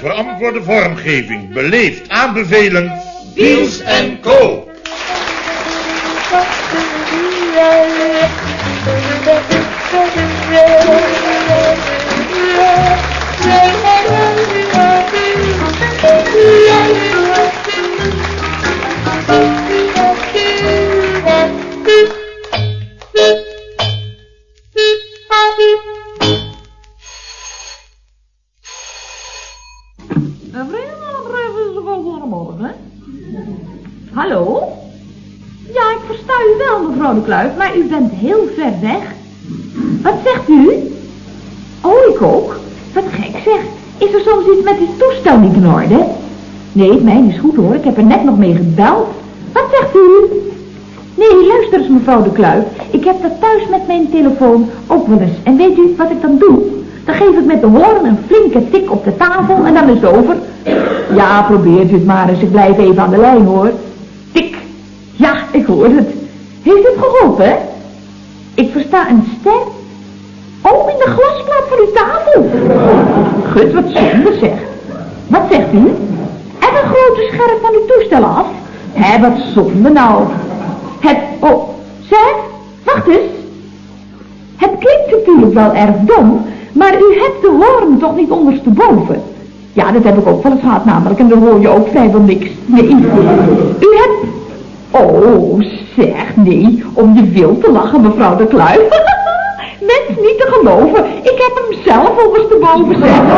verantwoorde vormgeving beleefd aanbevelen... Wiels en Co. Nee, mijn is goed hoor. Ik heb er net nog mee gebeld. Wat zegt u? Nee, luister eens mevrouw de Kluif. Ik heb dat thuis met mijn telefoon ook wel eens. En weet u wat ik dan doe? Dan geef ik met de hoorn een flinke tik op de tafel en dan is het over. Ja, probeert u het maar eens. Ik blijf even aan de lijn hoor. Tik. Ja, ik hoor het. Heeft het geholpen, hè? Ik versta een ster. Oh, in de glasplaat van uw tafel. Gut, wat zonde zeg. Wat zegt u? Scherm van uw toestel af? Hé, wat zonde nou. Het, oh, zeg, wacht eens. Het klinkt natuurlijk wel erg dom, maar u hebt de hoorn toch niet ondersteboven? Ja, dat heb ik ook wel eens gehad namelijk, en dan hoor je ook vrijwel niks. Nee, u hebt... Oh, zeg, nee, om je wil te lachen, mevrouw de Kluif. Mens niet te geloven, ik heb hem zelf ondersteboven, zeg.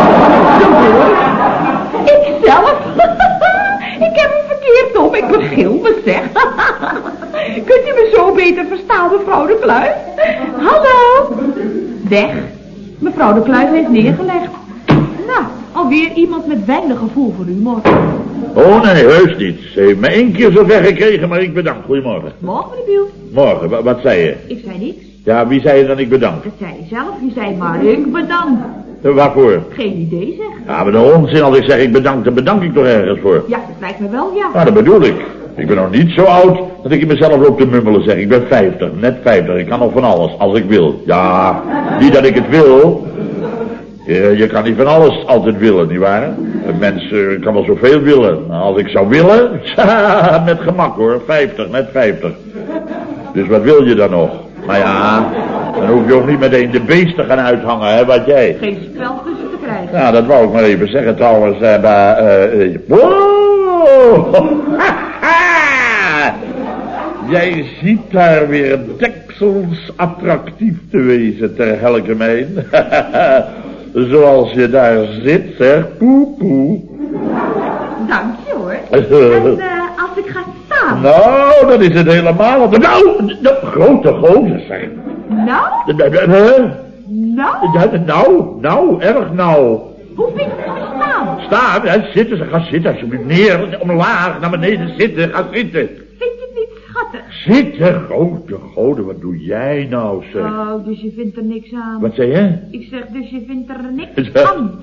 Ik zelf. ik heb hem verkeerd om, ik begil me, zeg. Kunt u me zo beter verstaan, mevrouw de Kluif? Hallo? Weg. Mevrouw de Kluif heeft neergelegd. Nou, alweer iemand met weinig gevoel voor humor. Oh nee, heus niet. Ze heeft me één keer zo ver gekregen, maar ik bedank. Goedemorgen. Morgen, meneer Biel. Morgen, wa- wat zei je? Ik zei niks. Ja, wie zei je dan ik bedank? Dat zei je zelf. Je zei maar ik bedank. Eh, Waarvoor? Geen idee, zeg. Ja, maar de onzin als ik zeg ik bedank, dan bedank ik toch ergens voor. Ja, dat lijkt me wel, ja. Nou, dat bedoel ik. Ik ben nog niet zo oud dat ik in mezelf loop te mummelen zeg. Ik ben 50, net 50. Ik kan nog van alles, als ik wil. Ja, niet dat ik het wil. Je, je kan niet van alles altijd willen, nietwaar? Een mens eh, kan wel zoveel willen. Als ik zou willen, met gemak hoor, 50, net 50. Dus wat wil je dan nog? Maar ja, dan hoef je ook niet meteen de beest te gaan uithangen, hè, wat jij. Geen spel tussen te krijgen. Ja, dat wou ik maar even zeggen trouwens. eh, maar, eh, eh, wow! Jij ziet daar weer deksels attractief te wezen ter helkemeen. Zoals je daar zit, zeg. Poe, poe. Dank je, hoor. En eh, als ik ga staan... Nou, dat is het helemaal. Nou, de grote gozer, zeg. Nou? Huh? Nou? Ja, Nou, nou, erg nou. Hoe vind je het staan? Staan, hè, zitten, ze gaan zitten alsjeblieft. Neer, omlaag, naar beneden zitten, ga zitten. Vind je het niet schattig? Zitten, grote goden, wat doe jij nou, zeg? Oh, dus je vindt er niks aan. Wat zei je? Ik zeg, dus je vindt er niks aan.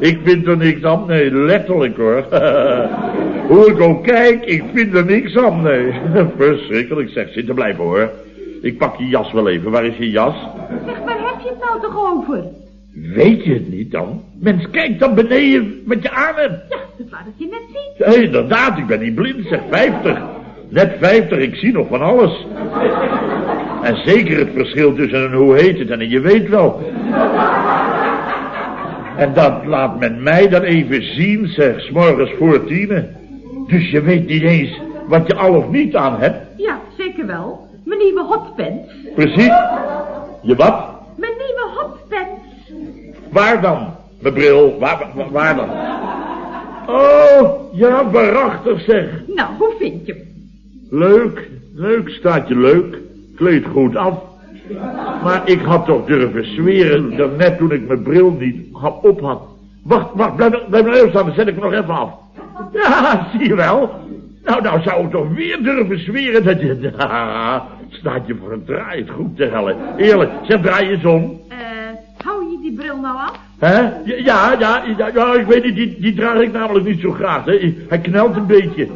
ik vind er niks aan, nee, letterlijk hoor. Hoe ik ook kijk, ik vind er niks aan, nee. Verschrikkelijk, zeg, zitten blijven hoor. Ik pak je jas wel even, waar is je jas? Zeg, waar heb je het nou toch over? Weet je het niet dan? Mens, kijk dan beneden wat je aan hebt. Ja, dat laat het je net zien. Inderdaad, ik ben niet blind, zeg, 50. Net 50, ik zie nog van alles. En zeker het verschil tussen een hoe heet het en een je weet wel. En dat laat men mij dan even zien, zeg, 's morgens voor tienen. Dus je weet niet eens wat je al of niet aan hebt. Ja, zeker wel. Mijn nieuwe hotpants. Precies. Je wat? Mijn nieuwe hotpants. Waar dan? Mijn bril, waar, waar, waar dan? Oh, ja, waarachtig zeg. Nou, hoe vind je hem? Leuk, leuk, staat je leuk. Kleed goed af. Maar ik had toch durven zweren dat net toen ik mijn bril niet op had. Wacht, wacht, blijf, blijf nou even staan, dan zet ik hem nog even af. Ja, zie je wel. Nou, nou zou ik toch weer durven zweren dat je... staat je voor een draai het goed te hellen. Eerlijk, zeg, draai eens om. Eh, hou je die bril nou af? Hè? Ja, ja, ja, ja, ja, ik weet niet, die, die draag ik namelijk niet zo graag. Hè. Hij knelt een beetje.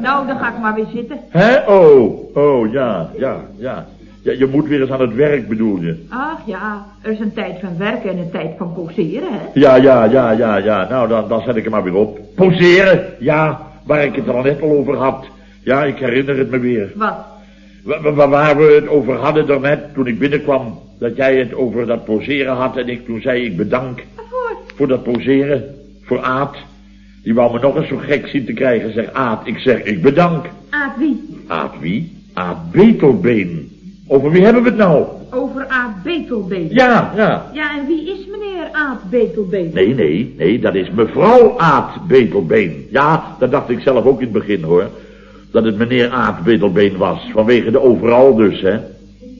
Nou, dan ga ik maar weer zitten. Hè? Oh, oh, ja, ja, ja. Ja, je moet weer eens aan het werk, bedoel je? Ach ja, er is een tijd van werken en een tijd van poseren, hè? Ja, ja, ja, ja, ja. Nou, dan, dan zet ik hem maar weer op. Poseren, ja, waar ik het al net al over had. Ja, ik herinner het me weer. Wat? Wa- wa- wa- Waar we het over hadden daarnet, toen ik binnenkwam. Dat jij het over dat poseren had en ik toen zei ik bedank Waarvoor? voor dat poseren. Voor Aad. Die wou me nog eens zo gek zien te krijgen. Zeg Aad, ik zeg ik bedank. Aad wie? Aad wie? Aad Betelbeen. Over wie hebben we het nou? Over Aad Betelbeen. Ja, ja. Ja, en wie is meneer Aad Betelbeen? Nee, nee, nee, dat is mevrouw Aad Betelbeen. Ja, dat dacht ik zelf ook in het begin hoor. Dat het meneer Aad Betelbeen was. Vanwege de overal dus, hè.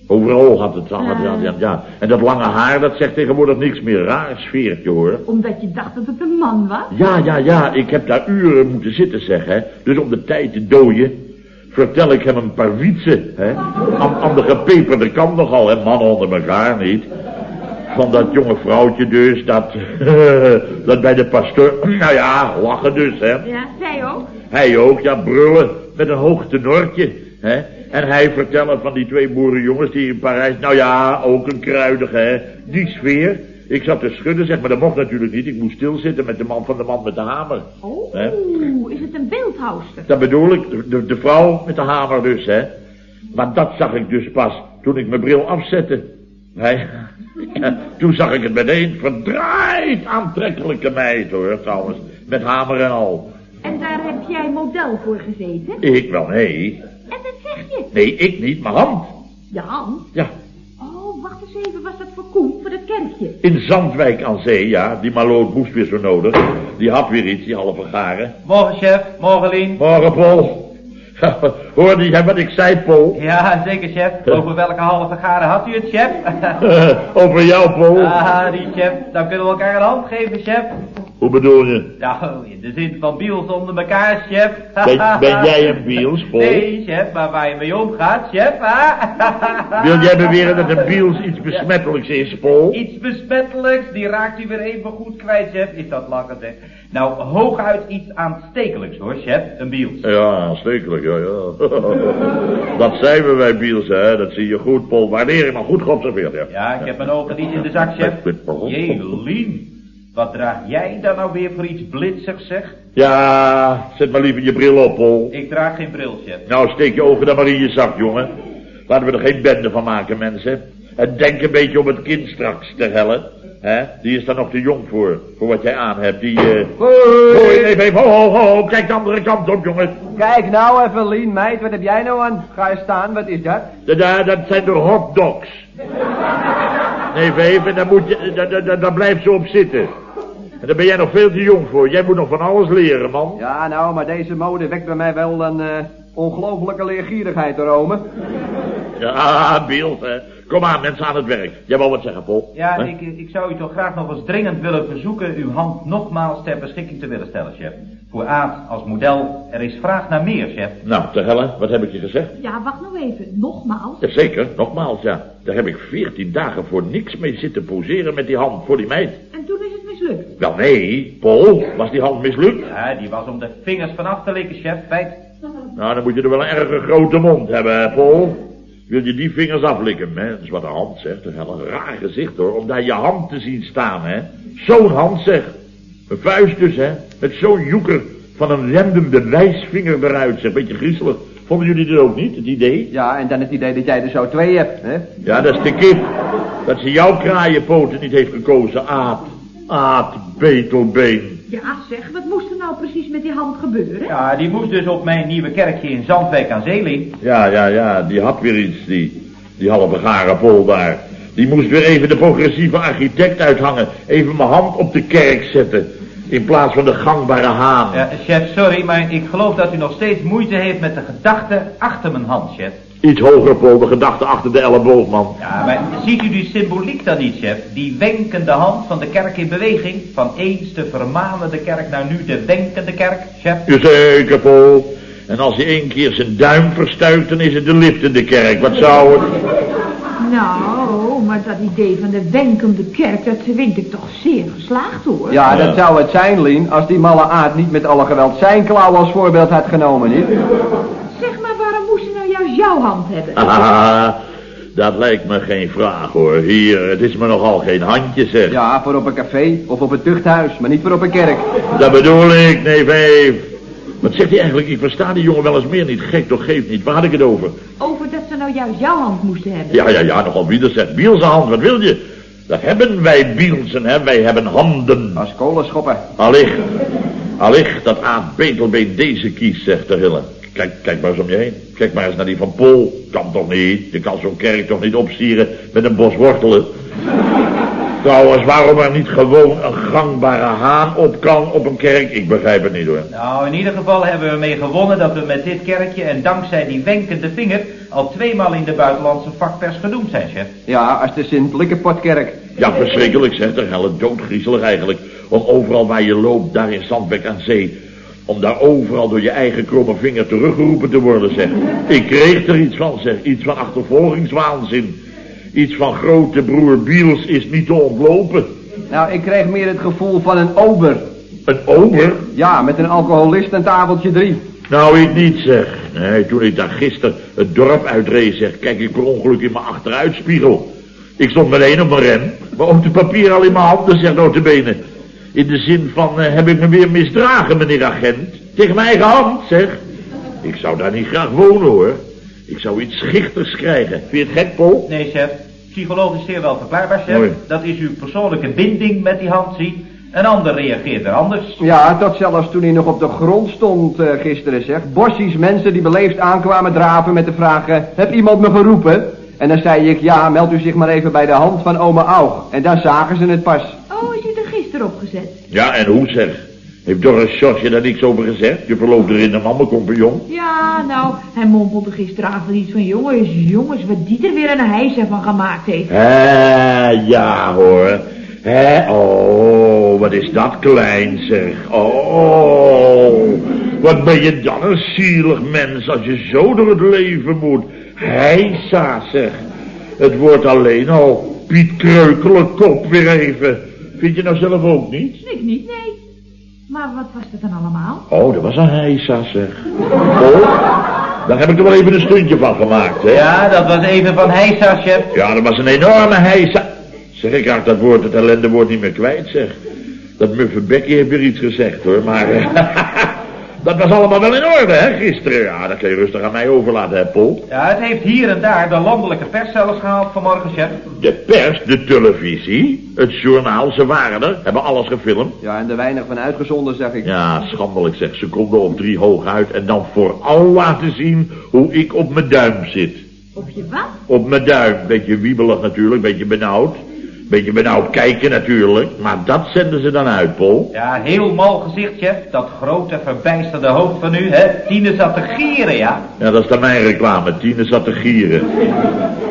Overal had het, had, had, had- ja. En dat lange haar, dat zegt tegenwoordig niks meer. Raar sfeertje hoor. Omdat je dacht dat het een man was? Ja, ja, ja, ik heb daar uren moeten zitten, zeg, hè. Dus om de tijd te dooien, vertel ik hem een paar wietsen, hè. Aan, aan de gepeperde kant nogal, hè. Mannen onder elkaar, niet. Van dat jonge vrouwtje dus, dat, dat bij de pastoor, nou ja, lachen dus, hè. Ja, zij ook. Hij ook, ja, brullen, met een hoog tenortje, hè. En hij vertellen van die twee boerenjongens die in Parijs, nou ja, ook een kruidige, hè. Die sfeer. Ik zat te schudden, zeg, maar dat mocht natuurlijk niet. Ik moest stilzitten met de man van de man met de hamer. Oh, Hè? is het een beeldhouster? Dat bedoel ik, de, de, vrouw met de hamer dus, hè. Maar dat zag ik dus pas toen ik mijn bril afzette. Ja, toen zag ik het meteen. Verdraaid aantrekkelijke meid, hoor, trouwens. Met hamer en al. Heb jij model voor gezeten? Ik wel, nee. En wat zeg je? Nee, ik niet, mijn hand. Ja, Hans. Ja, Oh, wacht eens even, was dat voor Koen, voor dat kerkje? in Zandwijk aan zee, ja. Die maloot moest weer zo nodig. Die had weer iets, die halve garen. Morgen, chef. Morgen, Lien. Morgen, Paul. Hoorde jij wat ik zei, Paul? Ja, zeker, chef. Over welke halve garen had u het, chef? Over jou, Paul. ah, die chef. Dan kunnen we elkaar een hand geven, chef. Hoe bedoel je? Nou, in de zin van biels onder elkaar, chef. Ben, ben jij een biels, Paul? Nee, chef, maar waar je mee omgaat, chef. Wil jij beweren dat een biels iets besmettelijks is, Paul? Iets besmettelijks, die raakt u weer even goed kwijt, chef. Is dat lachen, zeg. Nou, hooguit iets aanstekelijks, hoor, chef. Een biels. Ja, aanstekelijk, ja, ja. dat zijn we bij biels, hè. Dat zie je goed, Paul. Waardering, maar goed geobserveerd, ja. Ja, ik heb mijn ogen niet in de zak, chef. Jelien, wat draag jij daar nou weer voor iets blitsigs, zeg? Ja, zet maar liever je bril op, Paul. Ik draag geen bril, chef. Nou, steek je ogen dan maar in je zak, jongen. Laten we er geen bende van maken, mensen. En denk een beetje om het kind straks te hellen. hè? Die is daar nog te jong voor, voor wat jij aan hebt. Die, eh... Hoi, even, even, ho, ho, ho, kijk de andere kant op, jongen. Kijk nou even, Lien, meid, wat heb jij nou aan? Ga je staan, wat is dat? Dat, dat, dat zijn de hotdogs. Nee, Veef, en daar, moet je, daar, daar- daar, blijft ze op zitten. En daar ben jij nog veel te jong voor. Jij moet nog van alles leren, man. Ja, nou, maar deze mode wekt bij mij wel een eh, ongelofelijke leergierigheid, Rome. Ja, beeld, hè. Kom aan, mensen aan het werk. Jij wou wat zeggen, Paul? Ja, ik, ik zou u toch graag nog eens dringend willen verzoeken uw hand nogmaals ter beschikking te willen stellen, chef. Voor Aad als model, er is vraag naar meer, chef. Nou, te helle, wat heb ik je gezegd? Ja, wacht nou even, nogmaals. Jazeker, nogmaals, ja. Daar heb ik veertien dagen voor niks mee zitten poseren met die hand voor die meid. En toen is het mislukt. Wel nee, Paul, was die hand mislukt? Ja, die was om de vingers vanaf te likken, chef. Feit. Nou, dan moet je er wel een erg grote mond hebben, hè, Paul. Wil je die vingers aflikken, hè? Dat is wat een hand zegt, wel een raar gezicht, hoor. Om daar je hand te zien staan, hè. Zo'n hand, zeg. Een vuist dus, hè. Met zo'n joeker van een random de wijsvinger eruit, zeg. Beetje griezelig. Vonden jullie dit ook niet, het idee? Ja, en dan het idee dat jij er zo twee hebt, hè? Ja, dat is de kip. Dat ze jouw kraaienpoten niet heeft gekozen, Aad. Aad, betelbeen. Ja, zeg, wat moest er nou precies met die hand gebeuren? Ja, die moest dus op mijn nieuwe kerkje in Zandwijk aan Zeeling. Ja, ja, ja, die had weer iets, die, die halve garen pol daar. Die moest weer even de progressieve architect uithangen. Even mijn hand op de kerk zetten. In plaats van de gangbare haan. Ja, chef, sorry, maar ik geloof dat u nog steeds moeite heeft met de gedachte achter mijn hand, chef. Iets hoger, de gedachte achter de elleboog, man. Ja, maar ziet u die symboliek dan niet, chef? Die wenkende hand van de kerk in beweging. Van eens de vermanende kerk naar nu de wenkende kerk, chef. Jazeker, Pol. En als hij één keer zijn duim verstuikt, dan is het de lift in de kerk. Wat zou het? Nou, maar dat idee van de wenkende kerk, dat vind ik toch zeer geslaagd hoor. Ja, Ja. dat zou het zijn, Lien, als die malle aard niet met alle geweld zijn klauw als voorbeeld had genomen, niet? Zeg maar, waarom moest ze nou juist jouw hand hebben? Ah, dat lijkt me geen vraag hoor. Hier, het is me nogal geen handje zeg. Ja, voor op een café of op een tuchthuis, maar niet voor op een kerk. Dat bedoel ik, nee vijf. Wat zegt hij eigenlijk? Ik versta die jongen wel eens meer niet. Gek toch, geeft niet. Waar had ik het over? Over dat ze nou juist jouw hand moesten hebben. Ja, ja, ja, nogal wie dat zegt. Bielse hand, wat wil je? Dat hebben wij Bielsen, hè. Wij hebben handen. Als kolenschoppen. Allicht, allicht dat Aad Betelbeen deze kiest, zegt de Hille. Kijk, kijk maar eens om je heen. Kijk maar eens naar die van Pol. Kan toch niet? Je kan zo'n kerk toch niet opstieren met een bos wortelen? Trouwens, waarom er niet gewoon een gangbare haan op kan op een kerk? Ik begrijp het niet hoor. Nou, in ieder geval hebben we mee gewonnen dat we met dit kerkje en dankzij die wenkende vinger al tweemaal in de buitenlandse vakpers genoemd zijn, chef. Ja, als de Sint-Likkepotkerk. Ja, verschrikkelijk, zegt de helle doodgriezelig eigenlijk. Om overal waar je loopt, daar in Zandbek aan zee... om daar overal door je eigen kromme vinger teruggeroepen te worden, zeg. Ik kreeg er iets van, zeg. Iets van achtervolgingswaanzin. Iets van grote broer Biels is niet te ontlopen. Nou, ik kreeg meer het gevoel van een ober. Een ober? Ja, met een alcoholist en tafeltje drie. Nou, ik niet, zeg. Nee, toen ik daar gisteren het dorp uitreed, zeg... kijk ik per ongeluk in mijn achteruitspiegel. Ik stond meteen op mijn rem, maar ook de papier al in mijn handen, zegt notabene. In de zin van, eh, heb ik me weer misdragen, meneer agent? Tegen mijn eigen hand, zeg. Ik zou daar niet graag wonen, hoor. Ik zou iets schichters krijgen. Vind je het gek, Paul? Nee, chef. Psychologisch zeer wel verklaarbaar, chef. Mooi. Dat is uw persoonlijke binding met die hand, zie. Een ander reageert er anders. Ja, tot zelfs toen hij nog op de grond stond eh, gisteren, zeg. Bossies mensen die beleefd aankwamen draven met de vraag... heb iemand me geroepen? En dan zei ik, ja, meld u zich maar even bij de hand van oma Aug. En daar zagen ze het pas. Oh, is u er gisteren opgezet? Ja, en hoe, zeg? Heeft Doris Sjosje daar niks over gezegd? Je verloopt er in een mammencompagnon? Ja, nou, hij mompelde gisteravond iets van... Jongens, jongens, wat die er weer een hijs van gemaakt heeft. Hé, ja hoor. Hé, oh, wat is dat klein zeg. Oh, wat ben je dan een zielig mens als je zo door het leven moet. Heisa zeg. Het wordt alleen al Piet Kreukelen kop weer even. Vind je nou zelf ook niet? Ik niet, nee. Maar wat was dat dan allemaal? Oh, dat was een heisa zeg. Oh, daar heb ik er wel even een stuntje van gemaakt hè. Ja, dat was even van Heisa, chef. Ja, dat was een enorme heisa. Zeg, ik raak dat woord, het ellendewoord niet meer kwijt, zeg. Dat muffe Becky heeft weer iets gezegd, hoor, maar... dat was allemaal wel in orde, hè, gisteren. Ja, dat kun je rustig aan mij overlaten, hè, Paul. Ja, het heeft hier en daar de landelijke pers zelfs gehaald vanmorgen, chef. De pers, de televisie, het journaal, ze waren er, hebben alles gefilmd. Ja, en er weinig van uitgezonden, zeg ik. Ja, schandelijk, zeg, seconde of drie hooguit en dan vooral laten zien hoe ik op mijn duim zit. Op je wat? Op mijn duim, beetje wiebelig natuurlijk, beetje benauwd. Beetje benauwd kijken natuurlijk, maar dat zenden ze dan uit, Paul. Ja, heel mal gezicht, chef. Dat grote verbijsterde hoofd van u, hè. Tine zat te gieren, ja. Ja, dat is dan mijn reclame. Tine zat te gieren.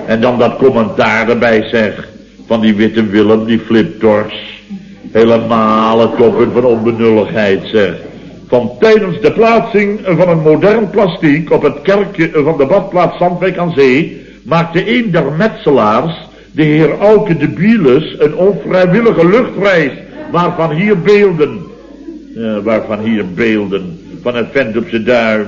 En dan dat commentaar erbij zeg. Van die witte Willem, die fliptors. Helemaal het toppunt van onbenulligheid zeg. Van tijdens de plaatsing van een modern plastiek op het kerkje van de badplaats Zandwijk aan Zee... maakte een der metselaars, de heer Auke de Bieles, een onvrijwillige luchtreis... waarvan hier beelden... Ja, waarvan hier beelden van een vent op zijn duim.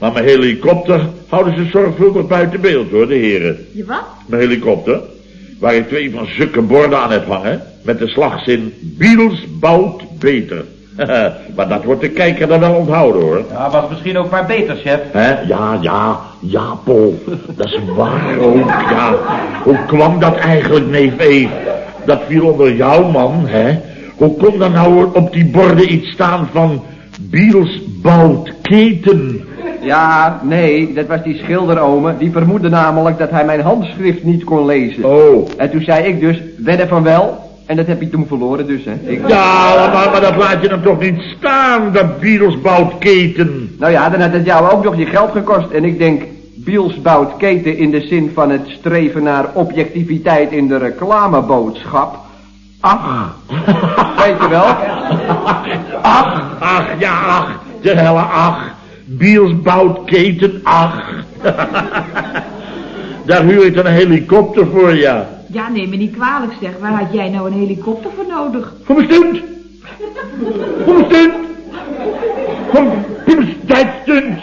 Maar mijn helikopter houden ze zorgvuldig buiten beeld hoor, de heren. Je wat? Mijn helikopter, waar ik twee van zulke borden aan heb hangen, met de slagzin Biels bouwt beter. maar dat wordt de kijker dan wel onthouden hoor. Ja, was misschien ook maar beter, chef. Hè? Ja, ja, ja, Paul. Dat is waar ook, ja. Hoe kwam dat eigenlijk, neef Eve? Dat viel onder jou, man, hè? Hoe kon er nou op die borden iets staan van... Biels bouwt keten? Ja, nee, dat was die schilderome. Die vermoedde namelijk dat hij mijn handschrift niet kon lezen. Oh. En toen zei ik dus, wedden van wel. En dat heb ik toen verloren dus, hè. Ik... Ja, maar, maar dat laat je dan toch niet staan, dat Beatles bouwt keten. Nou ja, dan had het jou ook nog je geld gekost. En ik denk, Biels bouwt keten in de zin van het streven naar objectiviteit in de reclameboodschap. Ach, weet je wel? Ach, ach, ja, ach, de helle ach. Biels bouwt keten, ach. Daar huur ik een helikopter voor, ja. Ja, neem me niet kwalijk zeg. Waar had jij nou een helikopter voor nodig? Voor mijn stunt. Voor mijn stunt. Voor Pim's tijdstunt.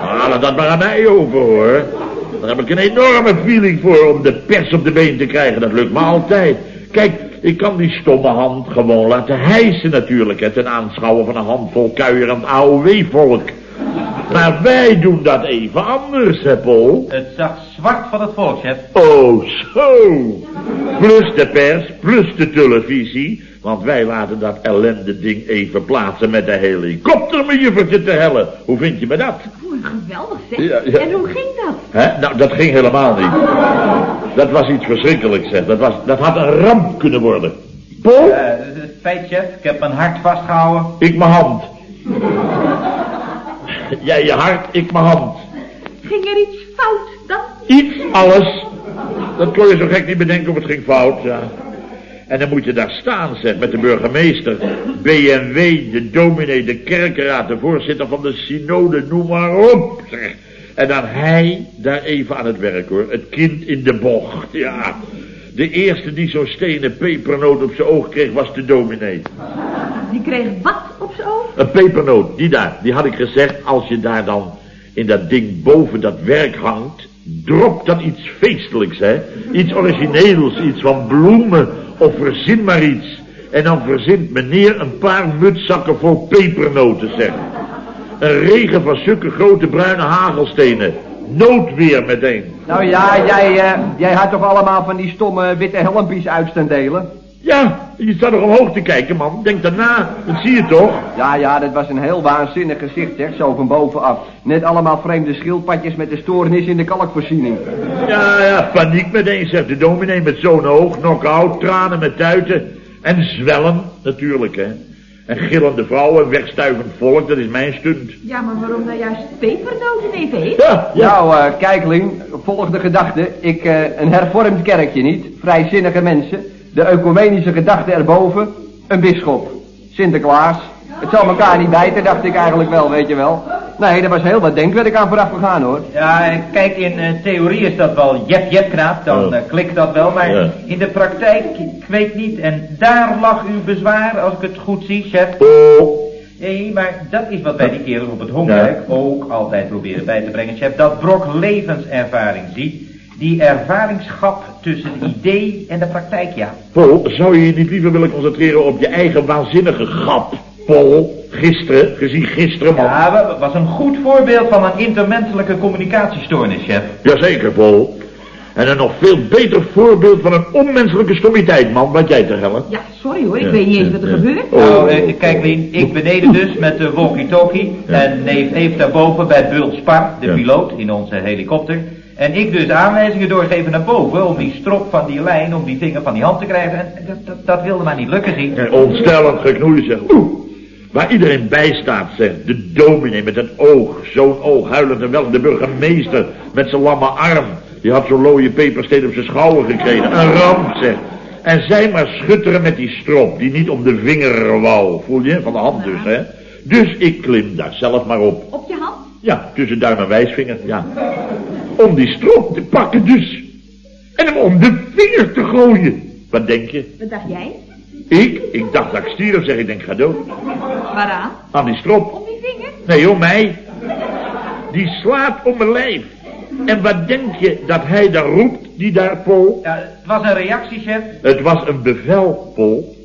Ah, laat dat maar aan mij over, hoor. Daar heb ik een enorme feeling voor om de pers op de been te krijgen. Dat lukt me altijd. Kijk, ik kan die stomme hand gewoon laten hijsen natuurlijk. Het ten aanschouwen van een handvol kuierend AOW-volk. Maar wij doen dat even anders, hè, Paul? Het zag zwart van het volk, chef. Oh, zo. Plus de pers, plus de televisie. Want wij laten dat ellende ding even plaatsen met de helikopter, mijn juffertje te hellen. Hoe vind je me dat? Oeh, geweldig zeg. Ja, ja. En hoe ging dat? Hè? Nou, dat ging helemaal niet. Dat was iets verschrikkelijks, zeg. Dat, was, dat had een ramp kunnen worden. Paul? Het feit, chef, ik heb mijn hart vastgehouden. Ik mijn hand. Jij je hart, ik mijn hand. Ging er iets fout? Dat... Iets, alles. Dat kon je zo gek niet bedenken of het ging fout, ja. En dan moet je daar staan, zeg, met de burgemeester, BMW, de dominee, de kerkenraad, de voorzitter van de synode, noem maar op, zeg. En dan hij daar even aan het werk, hoor. Het kind in de bocht, ja. De eerste die zo'n stenen pepernoot op zijn oog kreeg, was de dominee. Die kreeg wat op zijn oog? Een pepernoot, die daar, die had ik gezegd, als je daar dan in dat ding boven dat werk hangt, drop dan iets feestelijks, hè. Iets origineels, iets van bloemen, of verzin maar iets. En dan verzint meneer een paar mutzakken vol pepernoten, zeg. Een regen van zulke grote bruine hagelstenen. Noodweer meteen. Nou ja, jij, eh, jij had toch allemaal van die stomme witte helmpjes uit staan delen? Ja, je staat nog omhoog te kijken, man. Denk daarna, dat zie je toch? Ja, ja, dat was een heel waanzinnig gezicht, zeg, zo van bovenaf. Net allemaal vreemde schildpadjes met de stoornis in de kalkvoorziening. Ja, ja, paniek meteen, zegt de dominee met zo'n oog. Knock-out, tranen met tuiten. En zwellen, natuurlijk, hè. En gillende vrouwen, wegstuivend volk, dat is mijn stunt. Ja, maar waarom dan juist pepernoten even heet? Ja, ja. Nou, eh, kijk, Lien, volg de gedachte. Ik, eh, een hervormd kerkje niet, vrijzinnige mensen, de ecumenische gedachte erboven, een bisschop, Sinterklaas. Het zal elkaar niet bijten, dacht ik eigenlijk wel, weet je wel. Nee, er was heel wat denkwerk aan vooraf gegaan, hoor. Ja, kijk, in eh, theorie is dat wel jep jep knaap, dan eh, klikt dat wel, maar Ja. in de praktijk, ik weet niet, en daar lag uw bezwaar, als ik het goed zie, chef. Oh, Nee, maar dat is wat wij die kerel op het honkwerk ook altijd proberen bij te brengen, chef. Dat Brok levenservaring ziet, die ervaringsschap tussen het idee en de praktijk, ja. Paul, zou je je niet liever willen concentreren op je eigen waanzinnige grap? Paul, gisteren, gezien gisteren, man. Ja, wa- was een goed voorbeeld van een intermenselijke communicatiestoornis, chef. Jazeker, Paul. En een nog veel beter voorbeeld van een onmenselijke stommiteit, man, wat jij te hellen. Ja, sorry hoor, ik Ja, weet niet eens wat er ja. gebeurt. Oh. Nou, eh, kijk Lien, ik beneden dus met de walkie-talkie en neef Eef daarboven bij Bult Spar, de Ja. piloot in onze helikopter. En ik dus aanwijzingen doorgeven naar boven om die strop van die lijn, om die vinger van die hand te krijgen. En dat, dat, dat wilde maar niet lukken, zie. En ontstellend geknoeid, zeg. Oeh. Waar iedereen bij staat, zeg. De dominee met het oog. Zo'n oog, huilend en wel. De burgemeester met zijn lamme arm. Die had zo'n looie pepersteen op zijn schouder gekregen. Een ramp, zeg. En zij maar schutteren met die strop, die niet om de vinger wou. Voel je? Van de hand dus, hè. Dus ik klim daar zelf maar op. Op je hand? Ja, tussen duim en wijsvinger, ja. Om die strop te pakken dus. En hem om de vinger te gooien. Wat denk je? Wat dacht jij? Ik? Ik dacht dat ik stierf, zeg ik, denk ga dood. Waaraan? Aan die strop. Om die vinger? Nee, om mij. Die slaat om mijn lijf. En wat denk je dat hij daar roept, die daar, Paul? Ja, het was een reactie, chef. Het was een bevel, Paul.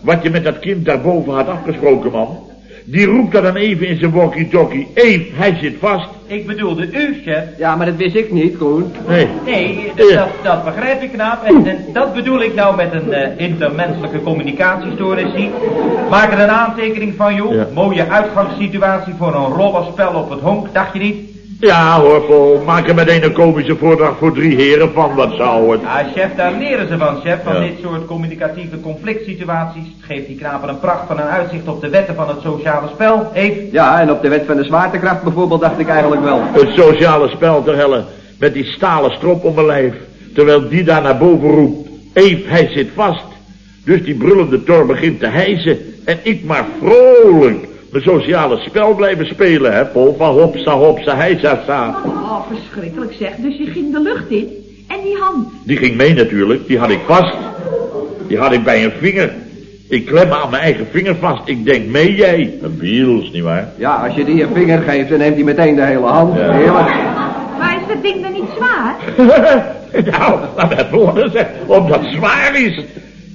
Wat je met dat kind daarboven had afgesproken, man. Die roept dat dan even in zijn walkie-talkie. Eve, hij zit vast. Ik bedoelde u, chef. Ja, maar dat wist ik niet, Koen. Nee. Nee, Ja. dat, dat begrijp ik knaap. En, en dat bedoel ik nou met een eh, intermenselijke communicatiestoornis. Maak er een aantekening van, joh. Ja. Mooie uitgangssituatie voor een rollenspel op het honk, dacht je niet? Ja hoor, Paul. Maak er meteen een komische voordracht voor drie heren van. Wat zou het? Ja, chef, daar leren ze van, chef. Van Ja. dit soort communicatieve conflict situaties. Geeft die knapen een pracht van een uitzicht op de wetten van het sociale spel. Even. Ja, en op de wet van de zwaartekracht bijvoorbeeld dacht ik eigenlijk wel. Het sociale spel te hellen. Met die stalen strop om mijn lijf. Terwijl die daar naar boven roept. Eve, hij zit vast. Dus die brullende tor begint te hijsen. En ik maar vrolijk mijn sociale spel blijven spelen, hè, Paul? Van hopsa hopsa hijsa sa. Oh, verschrikkelijk zeg. Dus je ging de lucht in? En die hand? Die ging mee natuurlijk, die had ik vast. Die had ik bij een vinger. Ik klem me aan mijn eigen vinger vast. Ik denk mee jij. Een wiels, nietwaar? Ja, als je die je vinger geeft, dan neemt hij meteen de hele hand. Ja. Heerlijk. Maar is dat ding dan niet zwaar? nou, laat mij horen zeg. Omdat het zwaar is.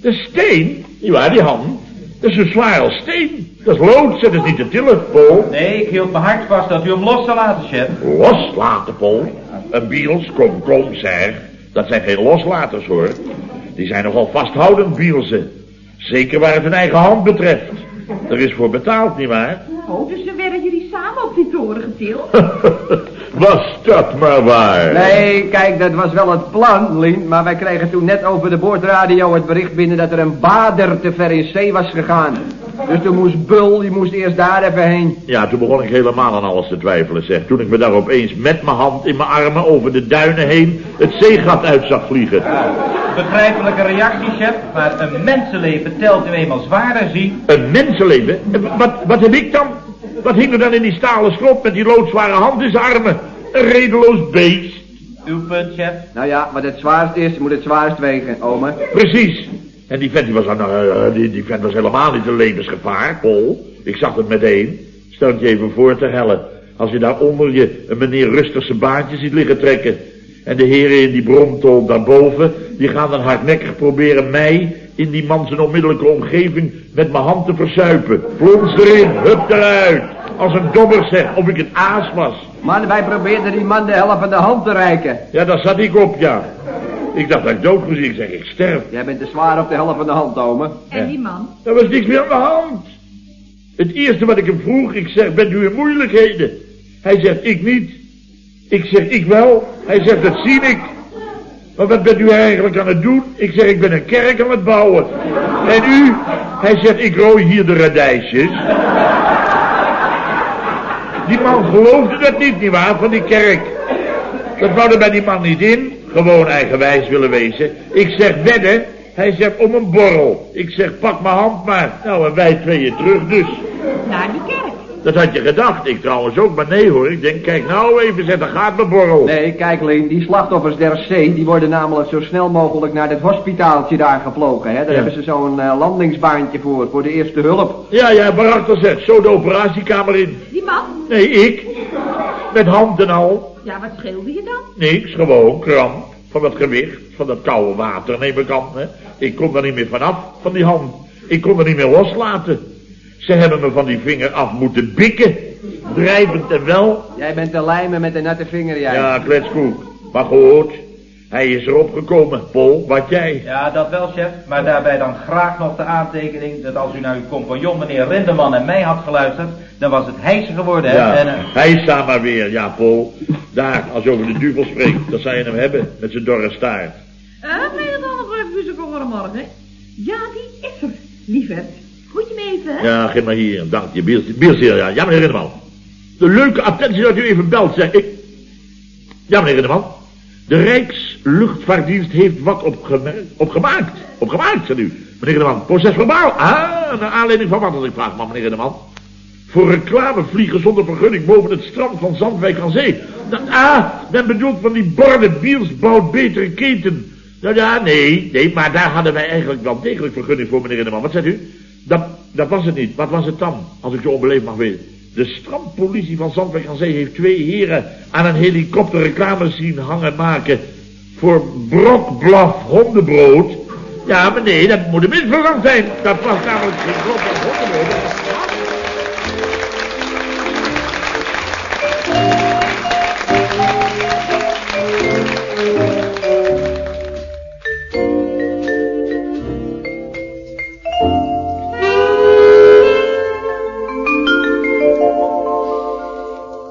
De steen, nietwaar, die hand. Dat is zo zwaar als steen. Dat is lood, dat is niet te tillen, Paul. Nee, ik hield mijn hart vast dat u hem los zou laten, chef. Loslaten, Paul. Een biels, kom, kom, zeg. Dat zijn geen loslaters, hoor. Die zijn nogal vasthoudend, bielsen. Zeker waar het hun eigen hand betreft. Er is voor betaald, nietwaar? Oh, dus dan werden jullie samen op die toren getild? Was dat maar waar. Nee, kijk, dat was wel het plan, Lien. Maar wij kregen toen net over de boordradio het bericht binnen dat er een bader te ver in zee was gegaan. Dus toen moest Bul, die moest eerst daar even heen. Ja, toen begon ik helemaal aan alles te twijfelen, zeg. Toen ik me daar opeens met mijn hand in mijn armen over de duinen heen het zeegat uit zag vliegen. Begrijpelijke reactie, chef, maar een mensenleven telt nu eenmaal zwaarder, zie. Een mensenleven? En Wat, wat heb ik dan? Wat hing er dan in die stalen strop met die loodzware hand in zijn armen? Een redeloos beest. Uw punt, chef. Nou ja, wat het zwaarst is, moet het zwaarst wegen, oma. Precies. En die vent die was, dan, eh, die, die vent was helemaal niet een levensgevaar, Paul. Ik zag het meteen. Stel het je even voor te hellen. Als je daar onder je een meneer rustig zijn baantje ziet liggen trekken. En de heren in die bromtol daarboven, die gaan dan hardnekkig proberen mij in die man zijn onmiddellijke omgeving met mijn hand te versuipen. Plons erin, hup eruit. Als een dobber zeg, of ik een aas was. Man, wij probeerden die man de helft van de hand te reiken. Ja, daar zat ik op, ja. Ik dacht dat ik dood was. Ik zeg, ik sterf. Jij bent te zwaar op de helft van de hand, oma. En die man? Er was niks meer aan de hand. Het eerste wat ik hem vroeg, ik zeg, bent u in moeilijkheden? Hij zegt, ik niet. Ik zeg, ik wel. Hij zegt, dat zie ik. Maar wat bent u eigenlijk aan het doen? Ik zeg, ik ben een kerk aan het bouwen. En u? Hij zegt, ik rooi hier de radijsjes. Die man geloofde dat niet, nietwaar, van die kerk. Dat wou er bij die man niet in. Gewoon eigenwijs willen wezen. Ik zeg, wedden. Hij zegt, om een borrel. Ik zeg, pak mijn hand maar. Nou, en wij tweeën terug dus. Naar die kerk. Dat had je gedacht. Ik trouwens ook, maar nee hoor. Ik denk, kijk nou even, zeg, daar gaat mijn borrel. Nee, kijk Lien, die slachtoffers der zee, die worden namelijk zo snel mogelijk naar dit hospitaaltje daar gevlogen. Hè? Daar Ja. hebben ze zo'n eh, landingsbaantje voor, voor de eerste hulp. Ja, ja, waarachtig zeg. Zo de operatiekamer in. Die man? Nee, ik. Met hand en al. Ja, wat scheelde je dan? Niks, gewoon kramp. Van dat gewicht, van dat koude water neem ik aan. Hè. Ik kon er niet meer vanaf, van die hand. Ik kon er niet meer loslaten. Ze hebben me van die vinger af moeten bikken. Drijvend en wel. Jij bent de lijmen met de natte vinger, jij. Ja, kletskoek. Maar goed, hij is erop gekomen. Paul, wat jij? Ja, dat wel, chef. Maar daarbij dan graag nog de aantekening dat als u naar uw compagnon, meneer Rinderman, en mij had geluisterd, dan was het hijsen geworden, hè? Ja, En, eh, hij is daar maar weer. Ja, Paul. Daar, als je over de duvel spreekt, dan zou je hem hebben. Met zijn dorre staart. Eh, ben je dan nog even musical morgen? Ja, die is er, lieverd. Me even? Ja, geef maar hier. Dank je. Ja. Ja, meneer Rinneman. De leuke attentie dat u even belt, zeg ik. Ja, meneer Rinneman. De Rijksluchtvaartdienst heeft wat opgemaakt. Opgemaakt, zegt u. Meneer Rinneman, procesverbaal. Ah, naar aanleiding van wat als ik vraag, maar meneer Rinneman. Voor reclame vliegen zonder vergunning boven het strand van Zandwijk aan zee. Ah, men bedoelt van die borden Biels bouwt betere keten. Nou ja, nee, nee, maar daar hadden wij eigenlijk wel degelijk vergunning voor, meneer Rinneman. Wat zegt u? Dat, dat was het niet. Wat was het dan, als ik zo onbeleefd mag weten? De strandpolitie van Zandwijk aan Zee heeft twee heren aan een helikopter reclame zien hangen maken voor brokblaf hondenbrood. Ja, maar nee, dat moet een misverstand zijn. Dat was namelijk geen brokblaf hondenbrood.